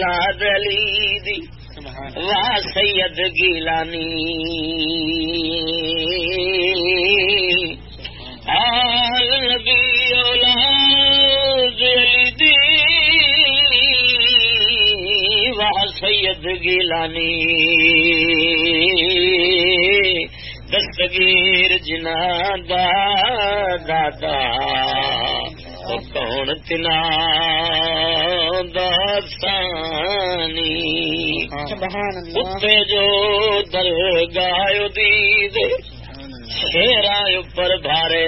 لاد علی دی واہ سید گیلانی آل نبی اولاد علی دی واہ سید گیلانی دستگیر جنا دا دادا کون تنا دسانی اتنے جو در گایو دید شیرا پر بھارے۔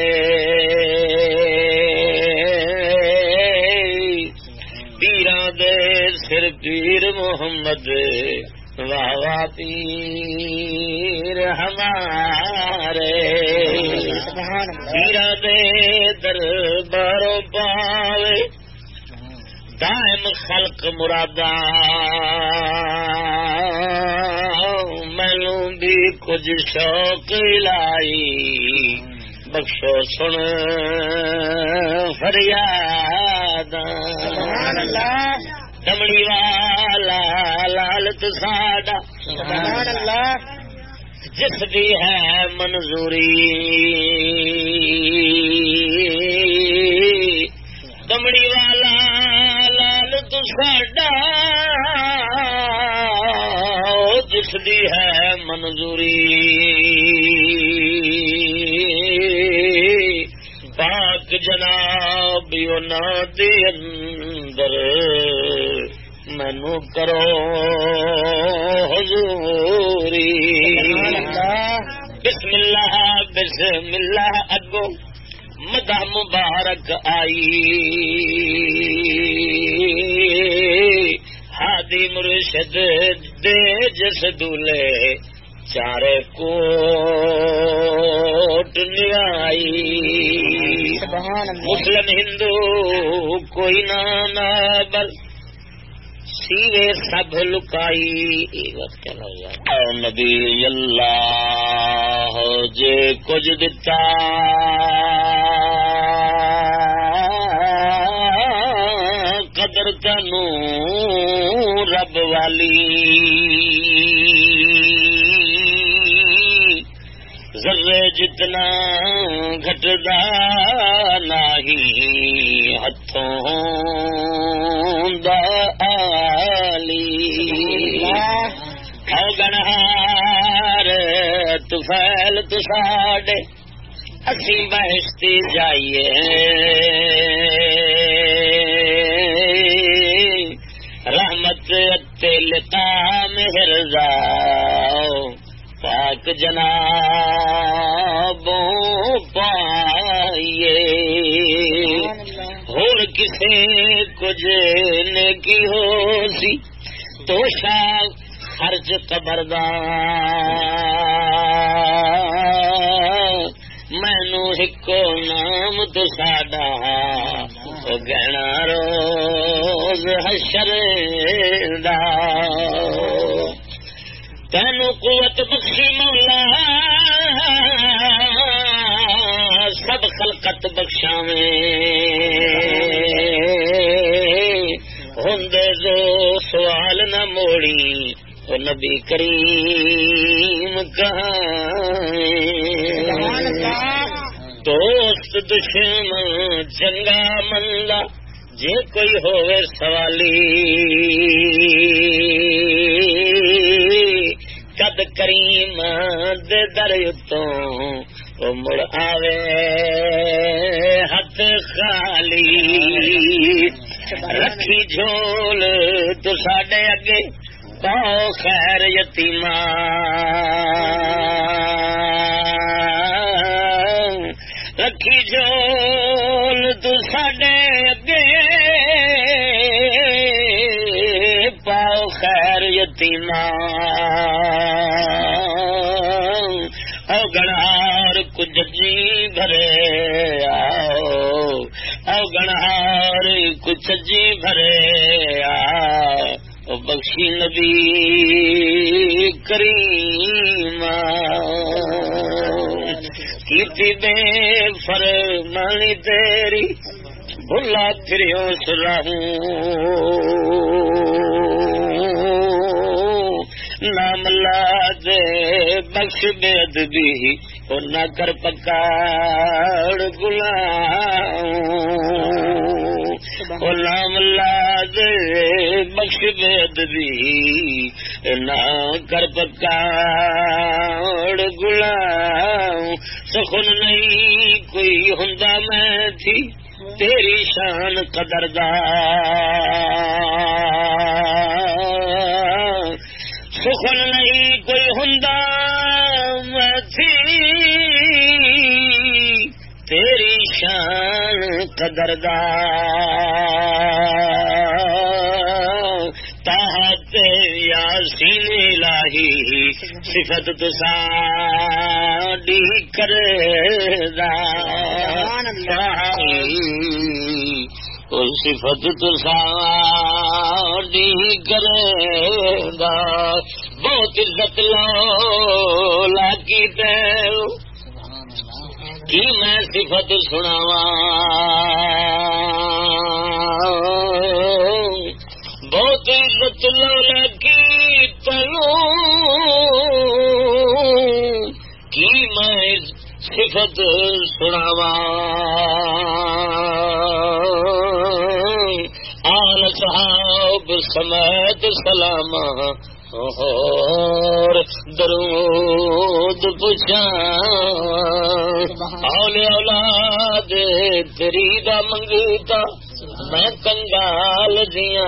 پیران دے سر پیر محمد واہ واہ پیر ہمارے۔ پیرا دے درباروں پاوے دائم خلق مرادہ مینو بھی کچھ شوق لائی بخشو سن فریاد دمڑی والا لال ساڈا۔ جس دی ہے منظوری۔ دمڑی والا لال جس دی ہے منظوری۔ پاک جناب دے اندر مینو کرو حضوری۔ بسم اللہ بسم اللہ، اگو مدہ مبارک آئی۔ مرشد دے جس دولے چارے کوٹ نیائی مسلم ہندو کوئی نہ بل سیوے سب لکائی۔ نبی اللہ، جے کچھ دتا۔ قدر تنو رب والی۔ ذرے جتنا گھٹدا نہیں ہاتھوں دلی گنہار تفیل تساڈے اسی بہشتی جائیے۔ مہر پاک جناب پائیے۔ ہو کسی کچھ نیکی ہو سی تو شاہ خرچ قبردار مینو ایکو نام تو ساڈا گہنا رو۔ روز حشر دا تینو قوت بخشی مولا۔ سب خلقت بخشا ہوں جو سوال نہ موڑی وہ نبی کریم کہاں دوست دشمن چنگا مندا جے کوئی ہوئے سوالی کد کریم دے در اتوں مڑ آوے ہاتھ خالی رکھی جھول تو ساڈے اگے پاؤ خیر یتیما رکھی جھول او گنہار کچھ جی بھرے آؤ، او گنہار کچھ جی بھرے آؤ بخشی نبی کریم کیتی بے فرمانی تیری، بھلا پھر اس نام اللہ دے بخش بے ادبی، او نہ کر پکاڑ گلام او نام اللہ دے بخش بے ادبی نہ کر پکاڑ گلام سخن نہیں کوئی ہوں میں تھی، تیری شان قدردار سخن نہیں کوئی ہوں تیری شان قدردار۔ تحت یاسین الہی صفت تسا ڈی کر صفت تو تسا ڈی کر بہت عزت لو لاگی کی میں صفت سناوا بہت عزت لو لگی تلو کی میں صفت سناوا سمیت سلام اور درود پوچھا اولے اولاد تیری دا منگتا میں کنگال دیا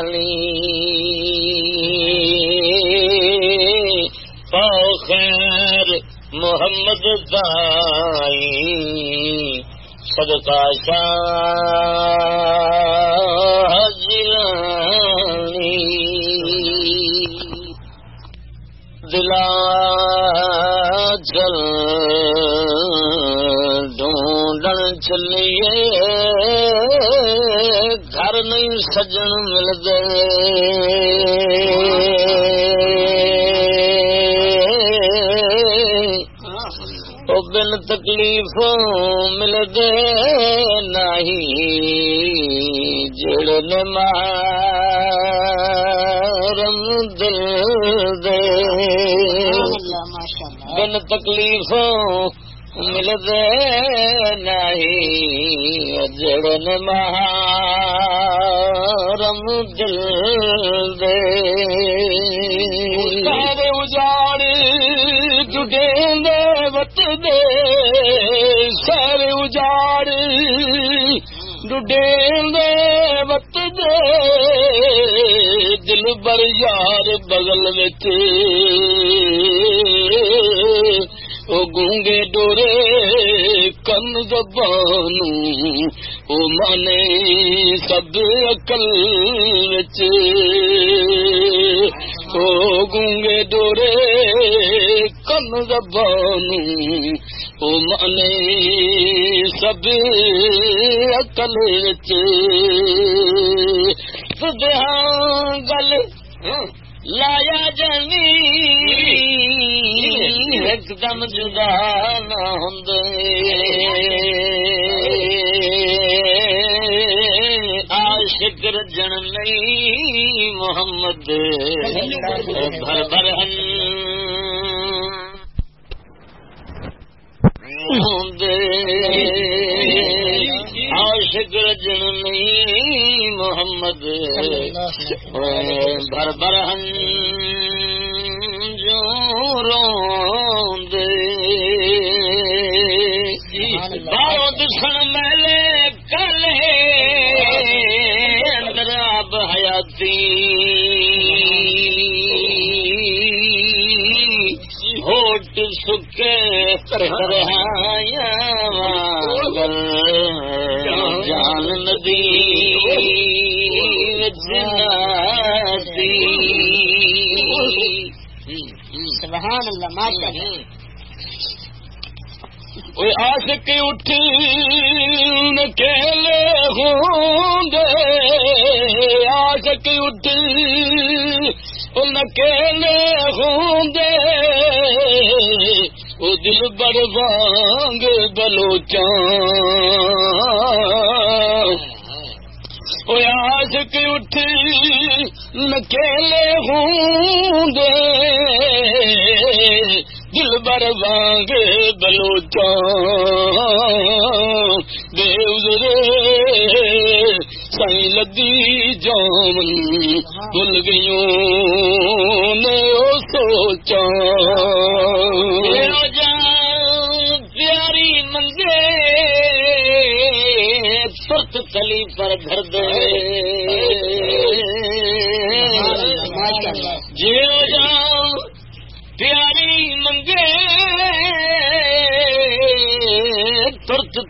پاؤ خیر محمد دائی۔ صدقہ شاہ جلانی دلا چل ڈھونڈن چلیے گھر نہیں سجن مل گئے بن تکلیف مل دے نہیں، جڑ مارم دل دے۔ بن تکلیف مل دے نہیں، جڑ مارم دل دے۔ سارے اجاڑ جڑے دے وت دے سارے اجاڑ ڈڈے دے وت دے، دل بر یار بغل وچ۔ او گونگے ڈورے کن زبان او مانے سب عقل وچ۔ او گونگے ڈورے کن زبان او مانے سب عقل سدھاں گل لایا جانی ایک دم جدا نہ ہوں عاشق رجن نہیں محمد۔ بھر بھر عاشق رجن نہیں محمد بھر بھر جو روند بارو دشن میلے کلے اندر آب حیاتی ہوٹ سکے سبحان اللہ ماشاء اللہ۔ وہ عاشق اٹھی کیلے ہوں۔ گے عاشق اٹھی ان کیلے ہوں۔ گے وہ دل بر بانگ بلوچاں وہ عاشق اٹھی نکیلے ہوں گے۔ دل بر وانگ بلوچا دیو سائی لدی جامن بھول گئیوں نے او سوچا۔ پیاری منگے سرت تلی پر گھر دے۔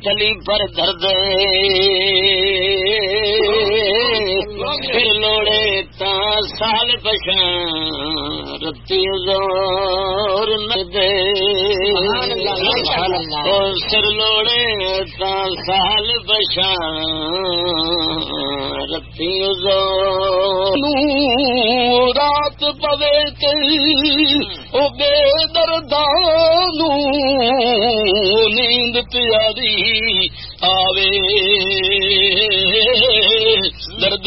ترت پر درد تا سال پچھان رتی زور نہ دے. او سر لوڑے تا سال پچھان رتی زور. رات پوے کئی او بے دردانو نیند پیاری آوے. درد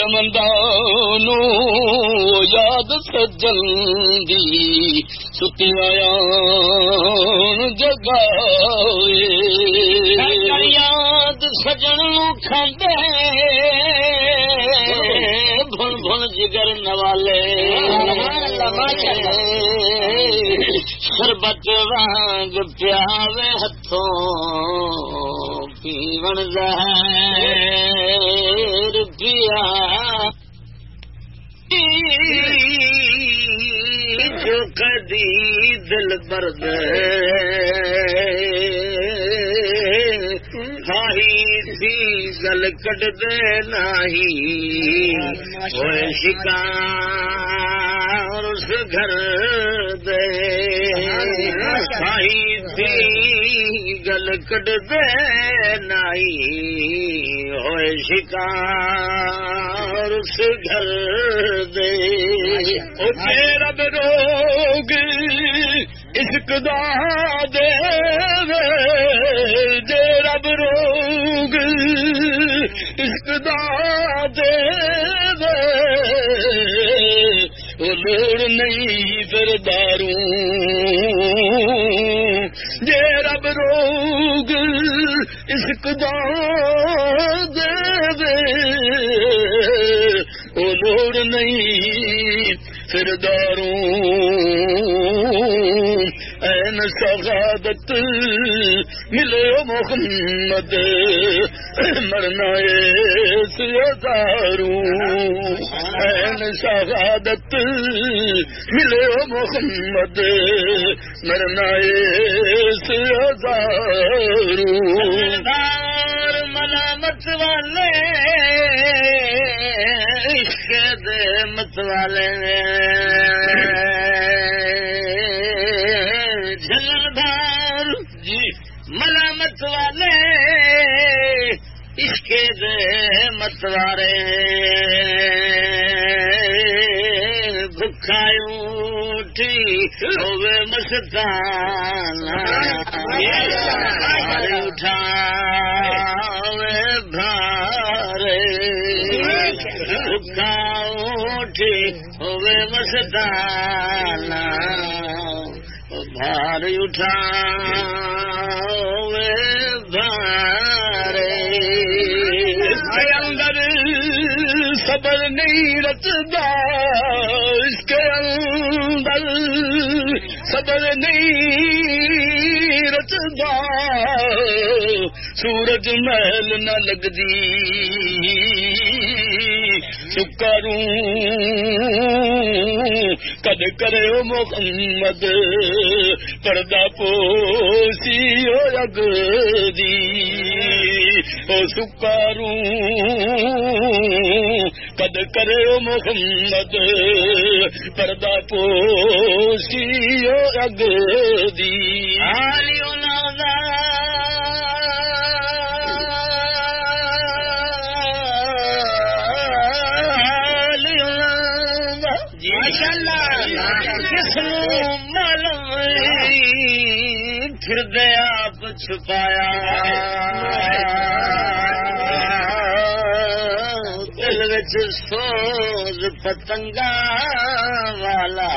مندانو یاد سجن دی ستی آیا جگاوے یاد سجن کھاندے۔ بھن بھن جگر نوالے۔ شربت وانگ پیاوے ہتھوں پیون زہر پیا۔ جو کدی دل برد سی گل کٹ دے نہیں ہوئے شکار اس گھر دے۔ گل کٹ دے ہوئے شکار اس گھر دے۔ او رب روگ عشق دا دے دے رب روگ عشق دا دے وہ لوڑ نہیں پھر عشق دا دے وہ لوڑ نہیں، پھر دارو این سعادت ملے محمد مرنا دارو این سعادت ملے محمد، مرنا دارو ملامت والے، عشق دے مت والے۔ جلدار جی ملامت والے، عشق دے مت والے۔ بھکھا اٹھی ہوے مستان اٹھا۔ بھکھا اٹھی ہوے مستان بھار اٹھا بھارے۔ اندر صبر نہیں رچدا اس کے اندر صبر نہیں رچدا سورج محل نہ لگدی۔ سکاروں کد کرے محمد، پردہ پوسی او اگ دی۔ او سکاروں کد کرے محمد، پردہ پوسی او اگ دی۔ آلیو کس معلوم پھر دے آپ چھپایا دل وچ سوز پتنگا والا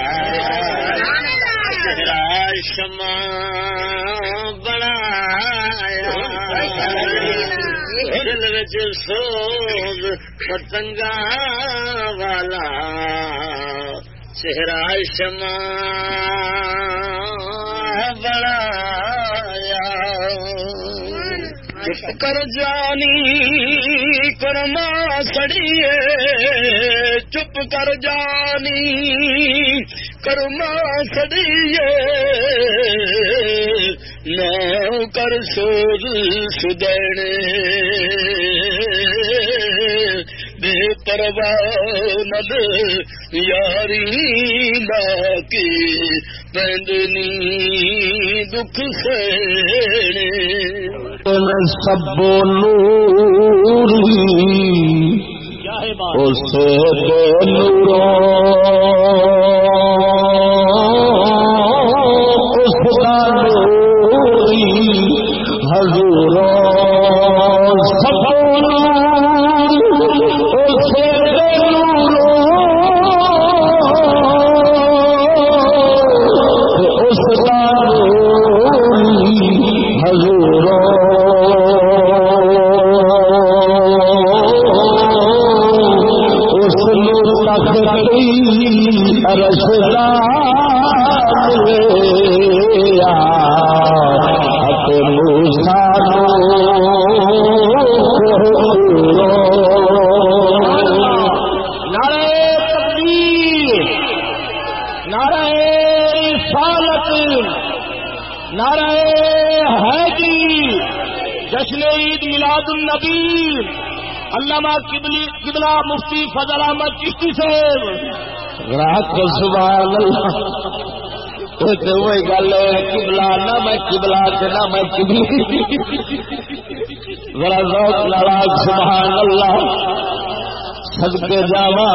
شما بنایا دل وچ سوز پتنگا والا چہرہ شما بنایا چپ کر جانی، کرما سڑیے۔ چپ کر جانی، کرما سڑیے۔ نہ کر سوز سدڑے بے پرواہ مد یاری لا کے پندنی دکھ سینے سب نوری کیا ہے بات اس حضور سب رسلا نعرہ جشن عید میلاد النبی علامہ قبلہ مفتی فضل احمد چشتی صاحب رات سبحان اللہ۔ وہی گل ہے کبلا نہ میں کبلا نہ میں کبلی ذرا ذوق لڑا سبحان اللہ۔ صدقے جاوا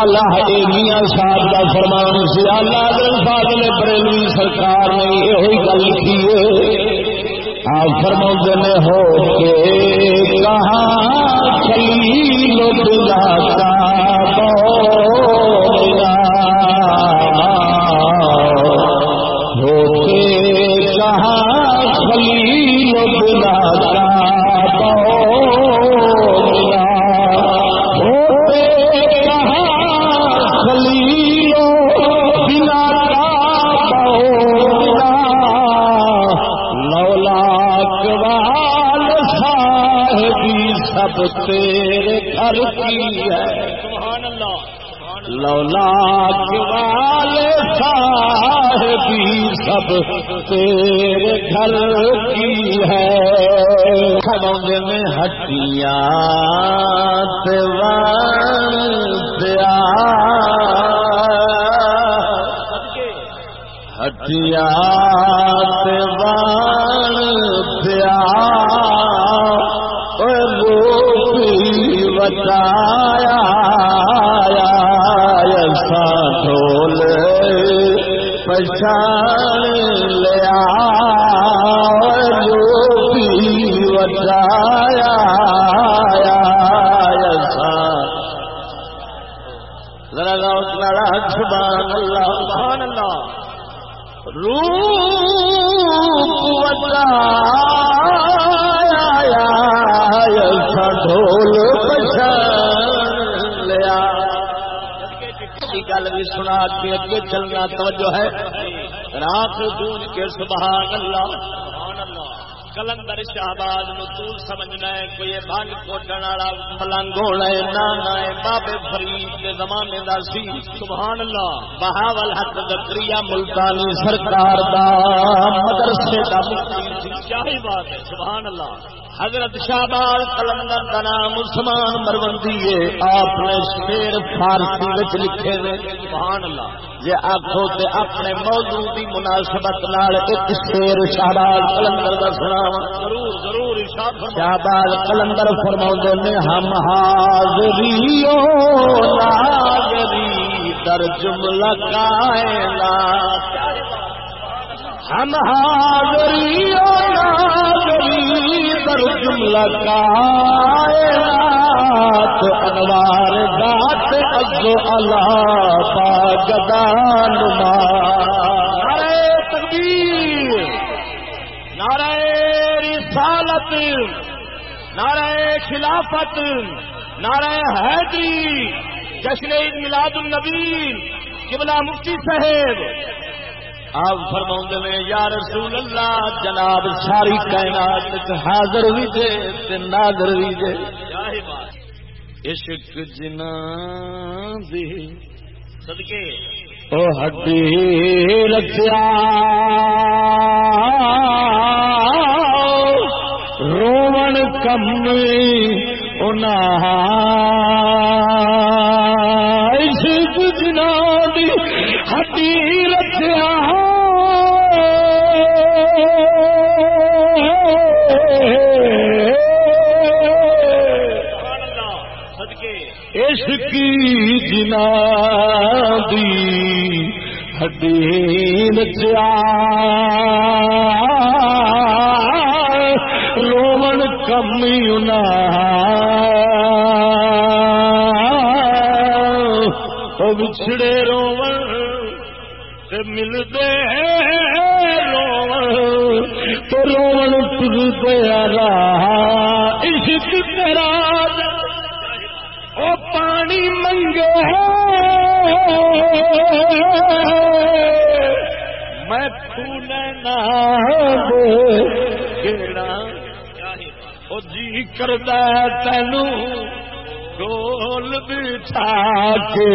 اللہ میاں صاحب کا فرمان سی۔ اللہ دل فاضل بریلوی سرکار نے یہ گل کی آپ فرما نے ہو کے تیرے گھر کی ہے۔ کھڑوں میں ہٹیاں دیا ہٹیاں دیوان دیا روپی بچایا ایسا ڈھول پہچان گل بھی سنا کے اگے چلنا توجہ ہے۔ رات دون کے سبحان اللہ کلندر شہباز نو تو سمجھنا ہے کوئی بھنگ کوٹن والا ملنگ ہونا ہے نانا ہے بابے فرید کے زمانے دا سی۔ سبحان اللہ بہاول حق دکریا ملتانی سرکار دا مدرسے دا مفتی کیا ہی بات ہے سبحان اللہ۔ حضرت شہباز کلندر کا نام عثمان مروندی ہے آپ نے شیر فارسی وچ لکھے نے سبحان اللہ۔ جی آخو تے اپنے موضوع کی مناسبت نال ایک شیر شہباز کلندر کا سناوا ضرور ضرور ارشاد کلندر فرما نے ہم حاضریو ناظری در جملہ کائنات ہم حاضری در جملہ انوار دات ازو اللہ گدان نعرہ رسالت خلافت نعرہ حیدری جشن عید میلاد النبی قبلہ مفتی صاحب آپ فرما نے، یا رسول اللہ، جناب ساری کائنات حاضر بھی تھے تے ناظر بھی تھے عشق جنا دی صدقے۔ او ہڈی رکھیا۔ رومن کم انا ہڈی نچیا رومن کمی انا بچھڑے رومن تے ملدے رومن تو رومن ٹرتے راہ خونے نہ گیڑا او جی کردہ تینو گول بٹھا کے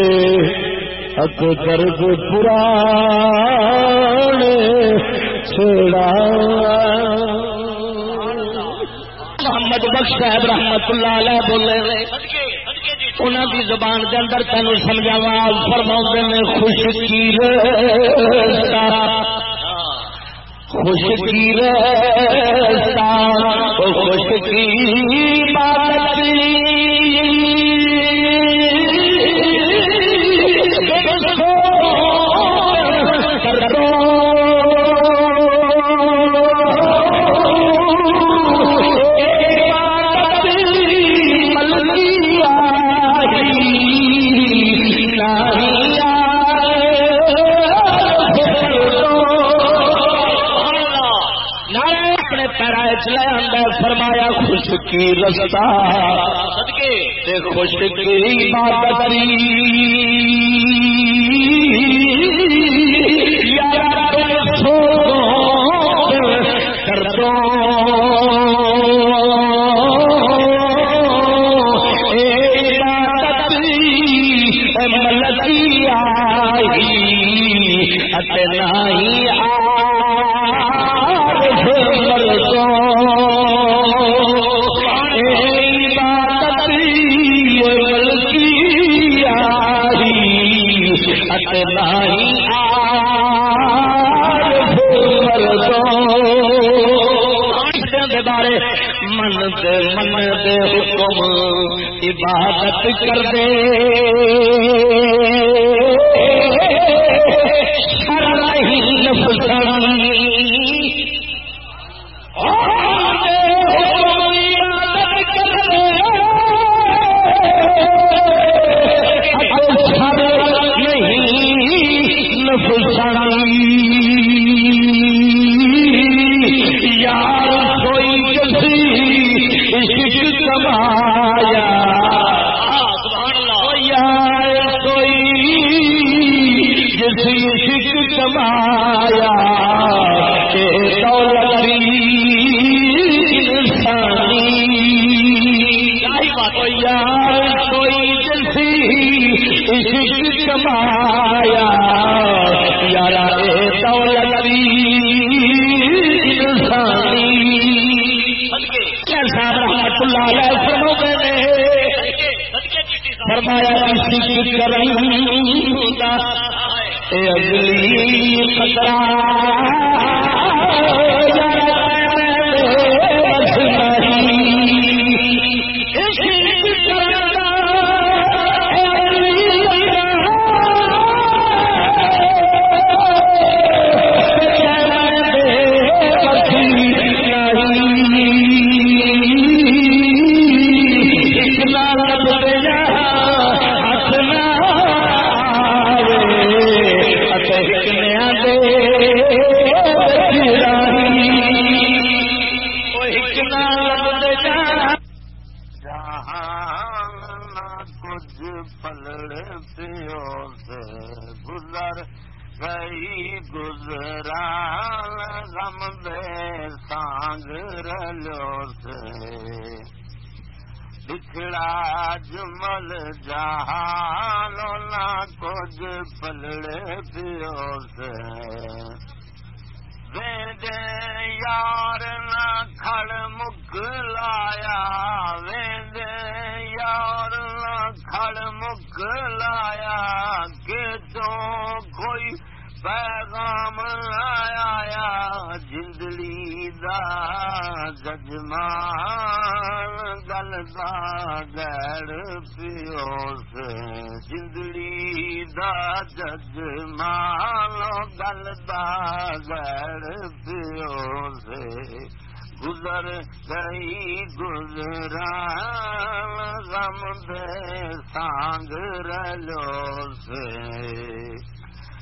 اک درد پرانے چھڑا محمد بخش صاحب رحمت اللہ علیہ بولے رہے انہوں کی زبان کے اندر تینوں سمجھاوا فرما نے، خوش کی رستا خوش کی رستا خوش کی بات رستا تے خوش کی بات کر کر دے۔ جمل جہان نہ کچھ پلڑے پیو سے ویندے یار نہ کھڑ مک لایا ویندے یار نہ کھڑ مک لایا کہ تو کوئی پیغام آیا جندڑی دا ججمان گل دا گڑ پیو سے جندڑی دا ججمان گل دا گڑ پیو